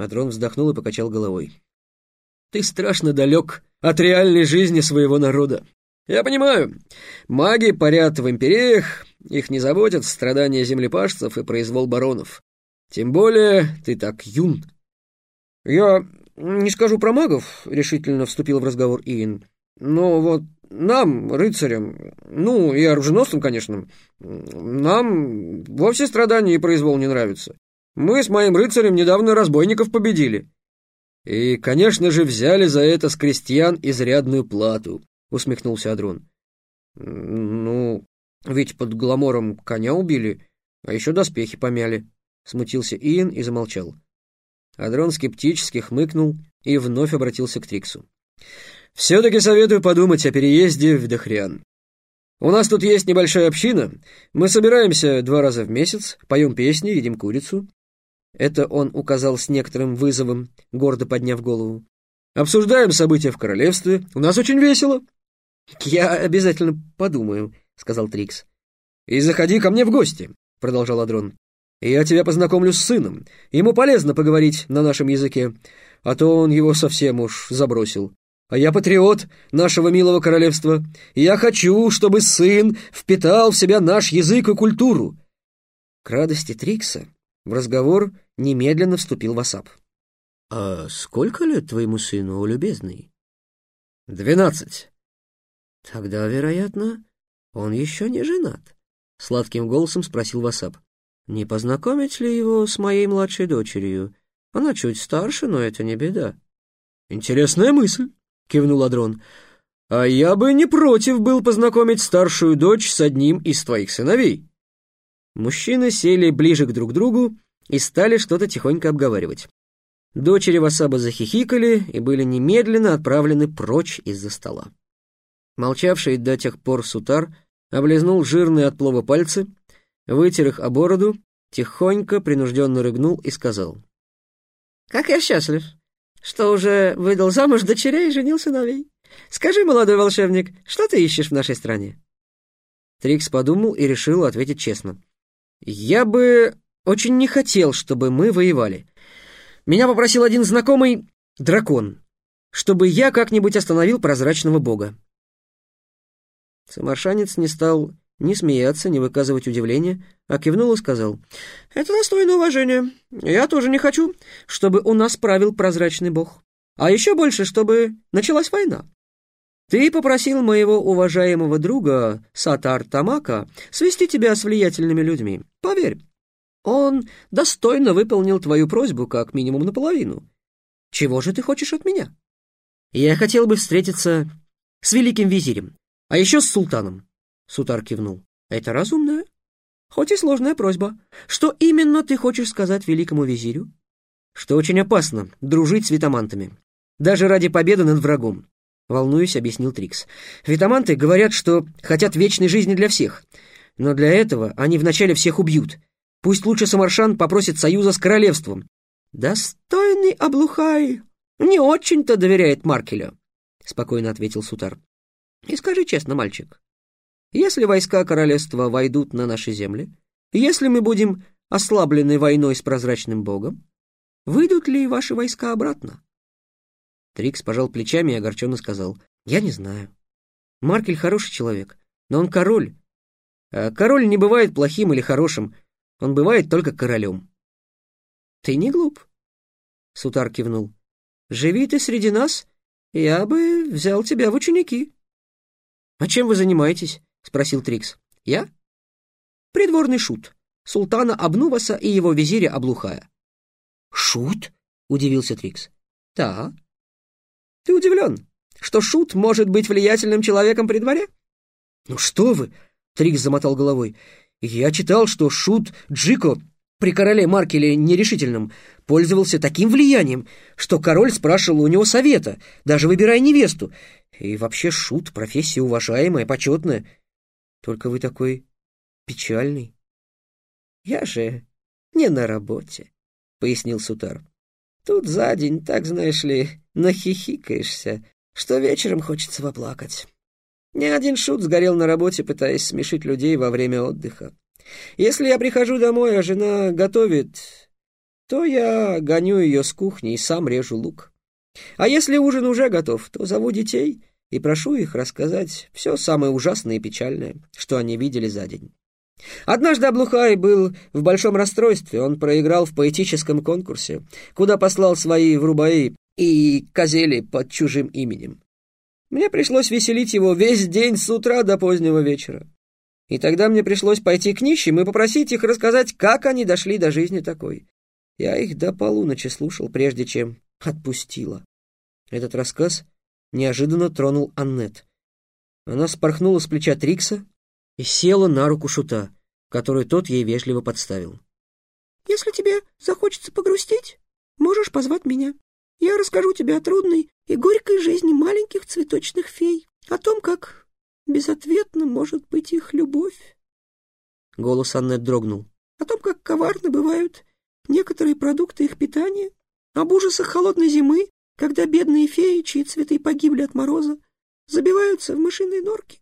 Адрон вздохнул и покачал головой. «Ты страшно далек от реальной жизни своего народа. Я понимаю, маги парят в империях, их не заботят страдания землепашцев и произвол баронов. Тем более ты так юн». «Я не скажу про магов», — решительно вступил в разговор Иин. «Но вот нам, рыцарям, ну и оруженосцам, конечно, нам вовсе страдания и произвол не нравятся. Мы с моим рыцарем недавно разбойников победили. И, конечно же, взяли за это с крестьян изрядную плату, усмехнулся Адрон. Ну, ведь под гламором коня убили, а еще доспехи помяли, смутился Иэн и замолчал. Адрон скептически хмыкнул и вновь обратился к Триксу. «Все-таки советую подумать о переезде в Дохриан. У нас тут есть небольшая община. Мы собираемся два раза в месяц, поем песни, едим курицу. Это он указал с некоторым вызовом, гордо подняв голову. «Обсуждаем события в королевстве. У нас очень весело». «Я обязательно подумаю», — сказал Трикс. «И заходи ко мне в гости», — продолжал Адрон. «Я тебя познакомлю с сыном. Ему полезно поговорить на нашем языке, а то он его совсем уж забросил. А я патриот нашего милого королевства, я хочу, чтобы сын впитал в себя наш язык и культуру». К радости Трикса в разговор немедленно вступил Васап. «А сколько лет твоему сыну, любезный?» «Двенадцать». «Тогда, вероятно, он еще не женат», — сладким голосом спросил Васап. «Не познакомить ли его с моей младшей дочерью? Она чуть старше, но это не беда». «Интересная мысль», — кивнул Адрон. «А я бы не против был познакомить старшую дочь с одним из твоих сыновей». Мужчины сели ближе к друг другу и стали что-то тихонько обговаривать. Дочери Васаба захихикали и были немедленно отправлены прочь из-за стола. Молчавший до тех пор сутар облизнул жирные от плова пальцы, вытер их о бороду, тихонько, принужденно рыгнул и сказал. «Как я счастлив, что уже выдал замуж дочерей и женил сыновей. Скажи, молодой волшебник, что ты ищешь в нашей стране?» Трикс подумал и решил ответить честно. «Я бы очень не хотел, чтобы мы воевали. Меня попросил один знакомый дракон, чтобы я как-нибудь остановил прозрачного бога». Самаршанец не стал ни смеяться, ни выказывать удивления, а кивнул и сказал, «Это достойно уважения. Я тоже не хочу, чтобы у нас правил прозрачный бог. А еще больше, чтобы началась война. Ты попросил моего уважаемого друга Сатар Тамака свести тебя с влиятельными людьми. Поверь, он достойно выполнил твою просьбу как минимум наполовину. Чего же ты хочешь от меня? Я хотел бы встретиться с великим визирем, а еще с султаном. Сутар кивнул. Это разумная, хоть и сложная просьба. Что именно ты хочешь сказать великому визирю? Что очень опасно дружить с витамантами, даже ради победы над врагом. Волнуюсь, объяснил Трикс. Витаманты говорят, что хотят вечной жизни для всех. Но для этого они вначале всех убьют. Пусть лучше Самаршан попросит союза с королевством. Достойный Облухай не очень-то доверяет Маркелю, спокойно ответил Сутар. И скажи честно, мальчик, если войска королевства войдут на наши земли, если мы будем ослаблены войной с прозрачным богом, выйдут ли ваши войска обратно? Трикс пожал плечами и огорченно сказал. «Я не знаю. Маркель хороший человек, но он король. А король не бывает плохим или хорошим, он бывает только королем». «Ты не глуп», — Сутар кивнул. «Живи ты среди нас, я бы взял тебя в ученики». «А чем вы занимаетесь?» — спросил Трикс. «Я?» «Придворный шут, султана Абнуваса и его визиря Аблухая». «Шут?» — удивился Трикс. «Да, ты удивлен, что Шут может быть влиятельным человеком при дворе? Ну что вы, Трикс замотал головой. Я читал, что Шут Джико при короле Маркеле нерешительном пользовался таким влиянием, что король спрашивал у него совета, даже выбирая невесту. И вообще Шут — профессия уважаемая, почетная. Только вы такой печальный. Я же не на работе, — пояснил Сутар. Тут за день, так знаешь ли, нахихикаешься, что вечером хочется поплакать. Ни один шут сгорел на работе, пытаясь смешить людей во время отдыха. Если я прихожу домой, а жена готовит, то я гоню ее с кухни и сам режу лук. А если ужин уже готов, то зову детей и прошу их рассказать все самое ужасное и печальное, что они видели за день. Однажды Аблухай был в большом расстройстве. Он проиграл в поэтическом конкурсе, куда послал свои врубаи и козели под чужим именем. Мне пришлось веселить его весь день с утра до позднего вечера. И тогда мне пришлось пойти к нищим и попросить их рассказать, как они дошли до жизни такой. Я их до полуночи слушал, прежде чем отпустила. Этот рассказ неожиданно тронул Аннет. Она спорхнула с плеча Трикса и села на руку Шута, которую тот ей вежливо подставил. «Если тебе захочется погрустить, можешь позвать меня. Я расскажу тебе о трудной и горькой жизни маленьких цветочных фей, о том, как безответно может быть их любовь. Голос Аннет дрогнул. О том, как коварны бывают некоторые продукты их питания, об ужасах холодной зимы, когда бедные феи, чьи цветы погибли от мороза, забиваются в мышиные норки.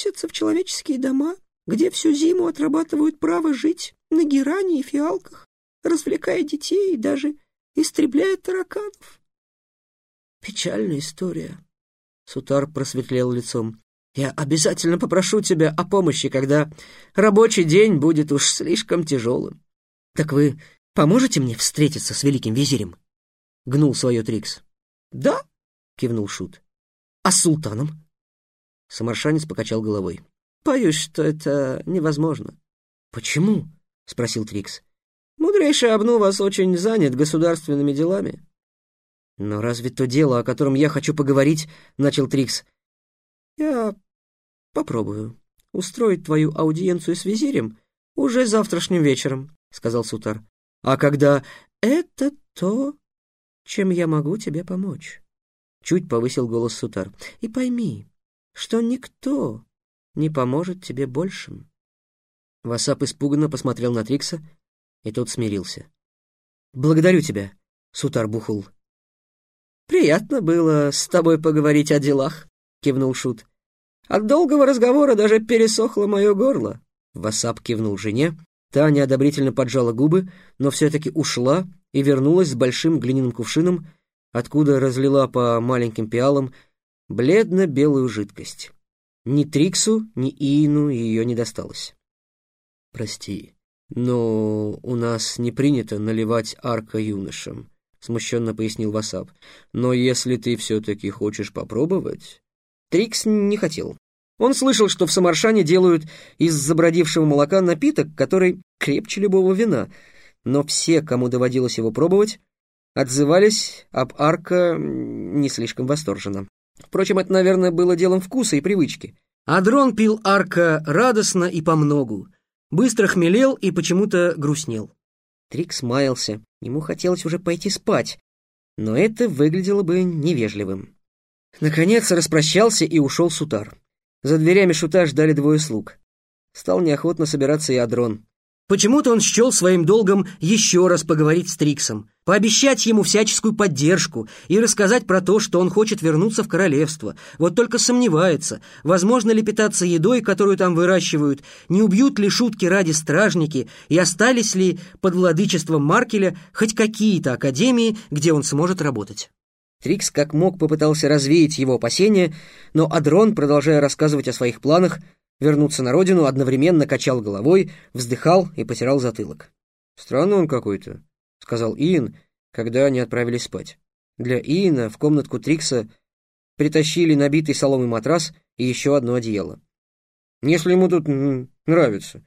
Или просятся в человеческие дома, где всю зиму отрабатывают право жить на геране и фиалках, развлекая детей и даже истребляя тараканов. Печальная история, Сутар просветлел лицом. «Я обязательно попрошу тебя о помощи, когда рабочий день будет уж слишком тяжелым. Так вы поможете мне встретиться с великим визирем?» Гнул свое Трикс. «Да», — кивнул Шут. «А с султаном?» Самаршанец покачал головой. «Боюсь, что это невозможно». «Почему?» — спросил Трикс. «Мудрейший Абну вас очень занят государственными делами. «Но разве то дело, о котором я хочу поговорить?» — начал Трикс. «Я попробую устроить твою аудиенцию с визирем уже завтрашним вечером», — сказал Сутар. «А когда это то, чем я могу тебе помочь?» Чуть повысил голос Сутар. «И пойми, что никто не поможет тебе большим». Васап испуганно посмотрел на Трикса, и тот смирился. «Благодарю тебя, Сутар Бухул». «Приятно было с тобой поговорить о делах», — кивнул Шут. «От долгого разговора даже пересохло мое горло». Васап кивнул жене, та неодобрительно поджала губы, но все-таки ушла и вернулась с большим глиняным кувшином, откуда разлила по маленьким пиалам бледно-белую жидкость. Ни Триксу, ни Иину ее не досталось. «Прости, но у нас не принято наливать арка юношам», — смущенно пояснил Васап. «Но если ты все-таки хочешь попробовать...» Трикс не хотел. Он слышал, что в Самаршане делают из забродившего молока напиток, который крепче любого вина, но все, кому доводилось его пробовать, отзывались об Арка не слишком восторженно. Впрочем, это, наверное, было делом вкуса и привычки. Адрон пил Арка радостно и помногу, быстро хмелел и почему-то грустнел. Трикс маялся. Ему хотелось уже пойти спать, но это выглядело бы невежливым. Наконец распрощался и ушел Сутар. За дверями шута ждали двое слуг. Стал неохотно собираться и Адрон. Почему-то он счел своим долгом еще раз поговорить с Триксом, пообещать ему всяческую поддержку и рассказать про то, что он хочет вернуться в королевство. Вот только сомневается, возможно ли питаться едой, которую там выращивают, не убьют ли шутки ради стражники и остались ли под владычеством Маркеля хоть какие-то академии, где он сможет работать. Трикс как мог попытался развеять его опасения, но Адрон, продолжая рассказывать о своих планах, вернуться на родину, одновременно качал головой, вздыхал и потирал затылок. «Странный он какой-то», — сказал Иэн, когда они отправились спать. Для Иена в комнатку Трикса притащили набитый соломой матрас и еще одно одеяло. «Если ему тут нравится,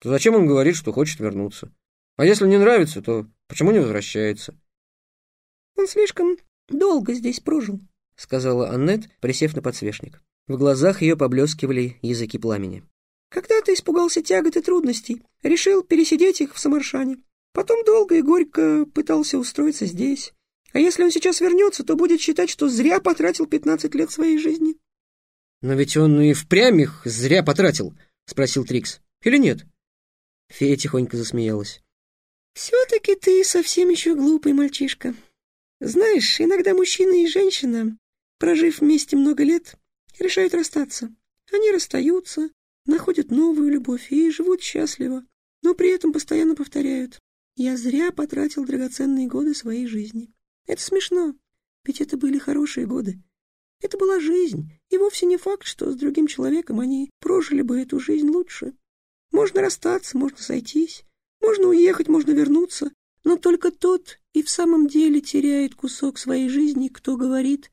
то зачем он говорит, что хочет вернуться? А если не нравится, то почему не возвращается?» «Он слишком долго здесь прожил», — сказала Аннет, присев на подсвечник. В глазах ее поблескивали языки пламени. «Когда ты испугался тягот и трудностей, решил пересидеть их в Самаршане. Потом долго и горько пытался устроиться здесь. А если он сейчас вернется, то будет считать, что зря потратил пятнадцать лет своей жизни». «Но ведь он и впрямь их зря потратил», — спросил Трикс. «Или нет?» Фея тихонько засмеялась. «Все-таки ты совсем еще глупый мальчишка. Знаешь, иногда мужчина и женщина, прожив вместе много лет, решают расстаться. Они расстаются, находят новую любовь и живут счастливо, но при этом постоянно повторяют Я зря потратил драгоценные годы своей жизни. Это смешно, ведь это были хорошие годы. Это была жизнь, и вовсе не факт, что с другим человеком они прожили бы эту жизнь лучше. Можно расстаться, можно сойтись, можно уехать, можно вернуться, но только тот и в самом деле теряет кусок своей жизни, кто говорит,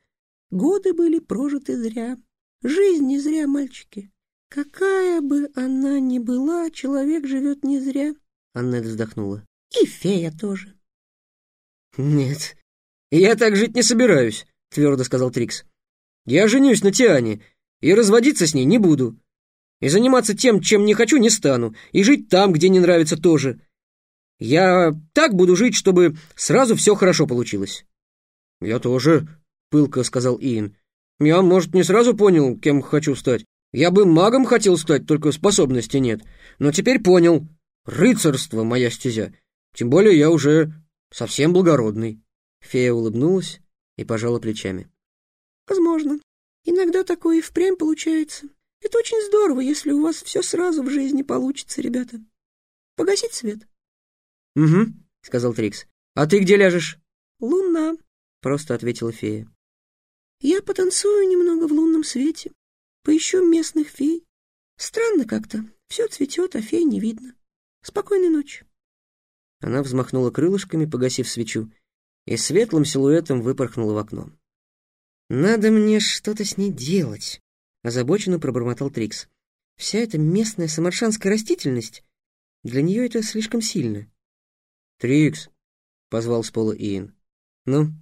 годы были прожиты зря. Жизнь не зря, мальчики. Какая бы она ни была, человек живет не зря. Аннет вздохнула. И фея тоже. Нет, я так жить не собираюсь, твердо сказал Трикс. Я женюсь на Тиане и разводиться с ней не буду. И заниматься тем, чем не хочу, не стану. И жить там, где не нравится, тоже. Я так буду жить, чтобы сразу все хорошо получилось. Я тоже, пылко сказал Иэн. Я, может, не сразу понял, кем хочу стать. Я бы магом хотел стать, только способности нет. Но теперь понял. Рыцарство моя стезя. Тем более я уже совсем благородный. Фея улыбнулась и пожала плечами. Возможно. Иногда такое и впрямь получается. Это очень здорово, если у вас все сразу в жизни получится, ребята. Погасить свет? — Угу, — сказал Трикс. — А ты где ляжешь? — Луна, — просто ответила фея. — Я потанцую немного в лунном свете, поищу местных фей. Странно как-то, все цветет, а фей не видно. Спокойной ночи. Она взмахнула крылышками, погасив свечу, и светлым силуэтом выпорхнула в окно. «Надо мне что-то с ней делать», — озабоченно пробормотал Трикс. «Вся эта местная самаршанская растительность, для нее это слишком сильно». «Трикс», — позвал с пола Иэн. «Ну,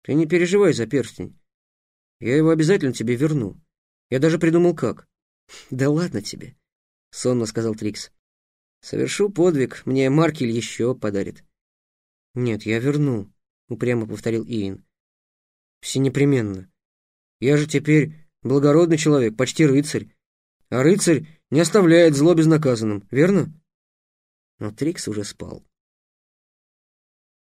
ты не переживай за перстень. Я его обязательно тебе верну. Я даже придумал как». «Да ладно тебе», — сонно сказал Трикс. «Совершу подвиг, мне Маркель еще подарит». «Нет, я верну», — упрямо повторил Иэн. «Все непременно. Я же теперь благородный человек, почти рыцарь. А рыцарь не оставляет зло безнаказанным, верно? Но Трикс уже спал.